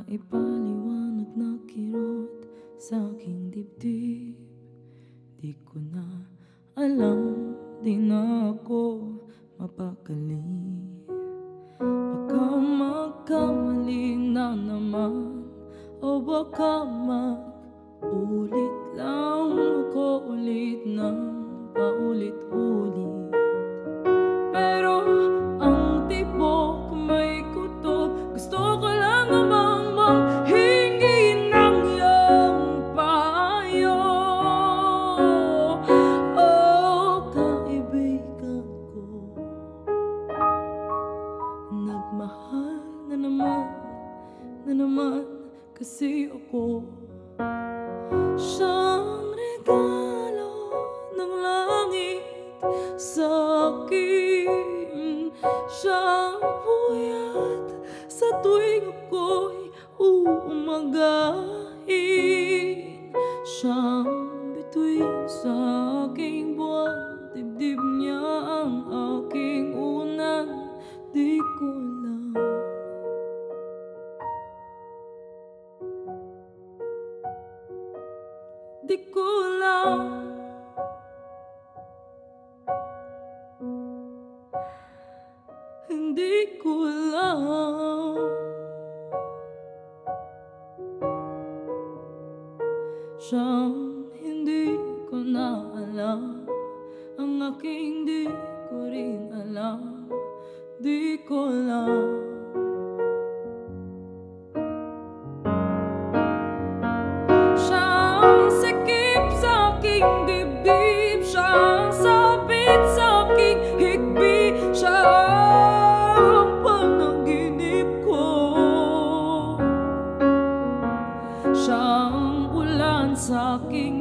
Maipaliwanag na kirot sa aking dibdib. Di ko na alam, di na ako mapakali. Baka magkamali na naman O baka mag-ulit lang ako ulit ng paulit-ulit. Uumagahin Siyang bituin sa aking buwan Dibdib niya ang aking unan Di ko alam Di ko alam Hindi ko alam Siyang hindi ko na alam Ang aking di ko rin alam. Di ko alam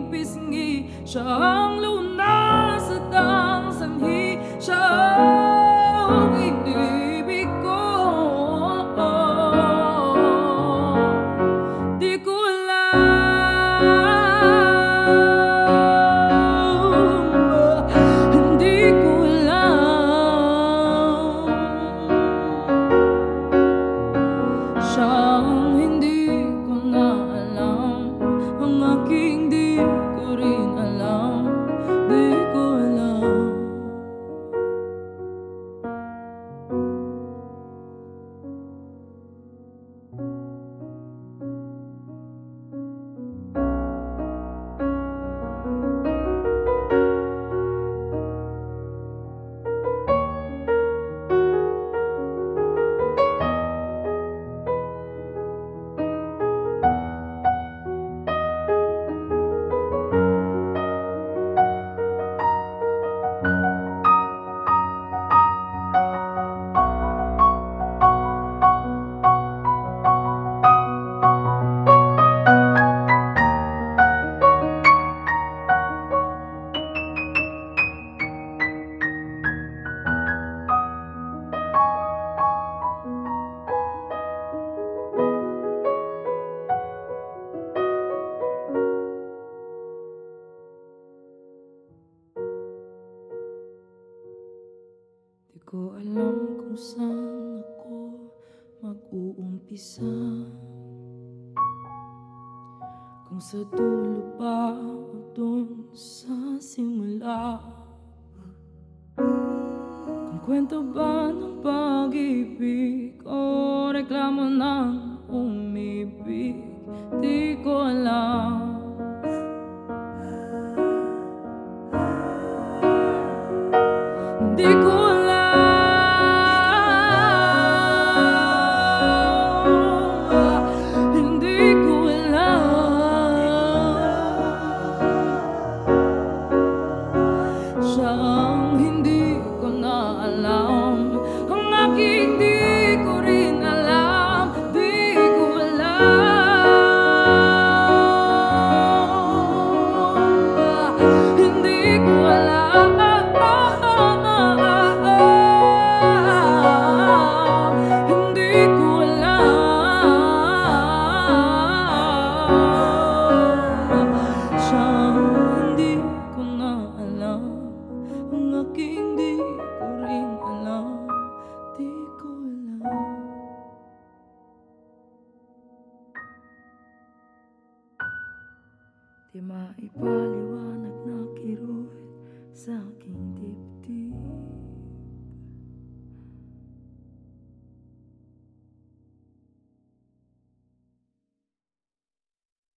aking pisngi Siyang lunas sa dang sanhi Siyang saan ako mag-uumpisa? Kung sa dulo ba o dun sa simula? Kung kwento ba ng pag-ibig o reklamo ng umibig Di ko alam Di maipaliwanag na kiroy sa aking dibdib.